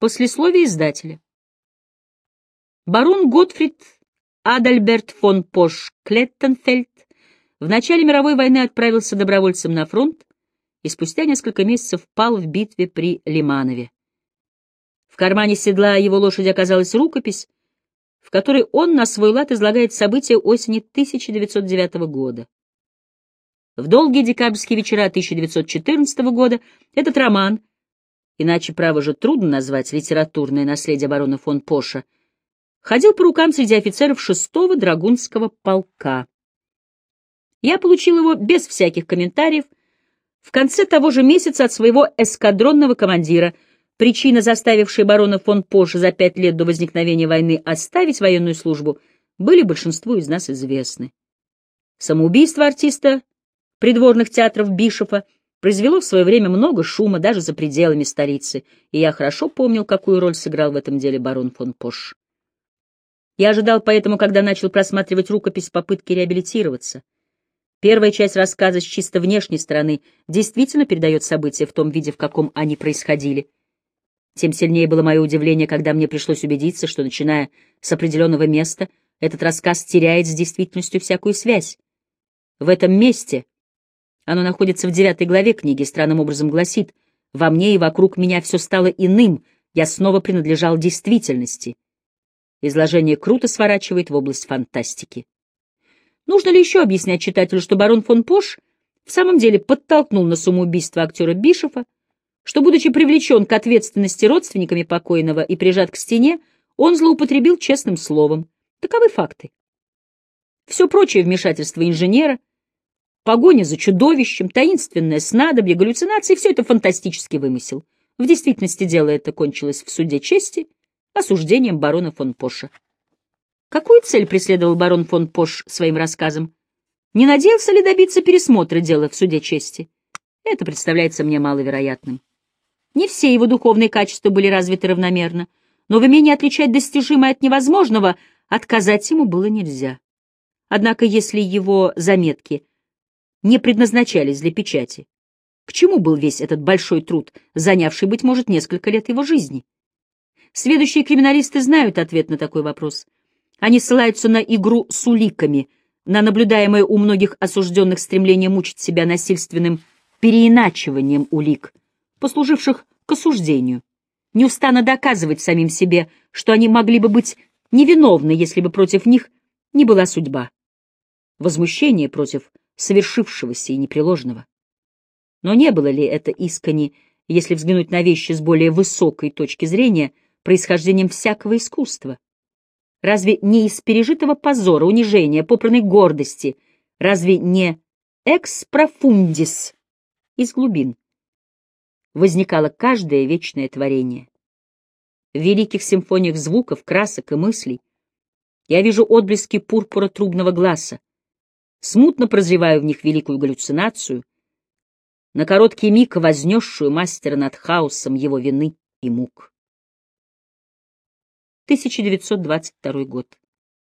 Послесловие издателя. Барон Готфрид Адальберт фон Пош Клеттенфельд в начале мировой войны отправился добровольцем на фронт и спустя несколько месяцев пал в битве при Лиманове. В кармане седла его лошади оказалась рукопись, в которой он на свой лад излагает события осени 1909 года. В долгие декабрьские вечера 1914 года этот роман, иначе, право же, трудно назвать литературное наследие барона фон Поша, ходил по рукам среди офицеров 6-го драгунского полка. Я получил его без всяких комментариев в конце того же месяца от своего эскадронного командира, причина, заставившая барона фон Пош за пять лет до возникновения войны оставить военную службу, были большинству из нас известны. Самоубийство артиста придворных театров Бишофа произвело в свое время много шума даже за пределами столицы, и я хорошо помнил, какую роль сыграл в этом деле барон фон Пош. Я ожидал поэтому, когда начал просматривать рукопись попытки реабилитироваться — Первая часть рассказа с чисто внешней стороны действительно передает события в том виде, в каком они происходили. Тем сильнее было мое удивление, когда мне пришлось убедиться, что, начиная с определенного места, этот рассказ теряет с действительностью всякую связь. В этом месте, оно находится в девятой главе книги, странным образом гласит, «Во мне и вокруг меня все стало иным, я снова принадлежал действительности». Изложение круто сворачивает в область фантастики. Нужно ли еще объяснять читателю, что барон фон Пош в самом деле подтолкнул на самоубийство актера Бишофа, что, будучи привлечен к ответственности родственниками покойного и прижат к стене, он злоупотребил честным словом. Таковы факты. Все прочее вмешательство инженера, погоня за чудовищем, таинственное снадобье, галлюцинации — все это фантастический вымысел. В действительности дело это кончилось в суде чести осуждением барона фон Поша. Какую цель преследовал барон фон Пош своим рассказом? Не надеялся ли добиться пересмотра дела в суде чести? Это представляется мне маловероятным. Не все его духовные качества были развиты равномерно, но в умении отличать достижимое от невозможного отказать ему было нельзя. Однако если его заметки не предназначались для печати, к чему был весь этот большой труд, занявший, быть может, несколько лет его жизни? Следующие криминалисты знают ответ на такой вопрос — они ссылаются на игру с уликами, на наблюдаемое у многих осужденных стремление мучить себя насильственным переиначиванием улик, послуживших к осуждению, неустанно доказывать самим себе, что они могли бы быть невиновны, если бы против них не была судьба. Возмущение против совершившегося и непреложного. Но не было ли это искренне, если взглянуть на вещи с более высокой точки зрения, происхождением всякого искусства? Разве не из пережитого позора, унижения, попранной гордости? Разве не экспрофундис из глубин? Возникало каждое вечное творение. В великих симфониях звуков, красок и мыслей я вижу отблески пурпура трубного глаза, смутно прозреваю в них великую галлюцинацию, на короткий миг вознесшую мастера над хаосом его вины и мук. 1922 год.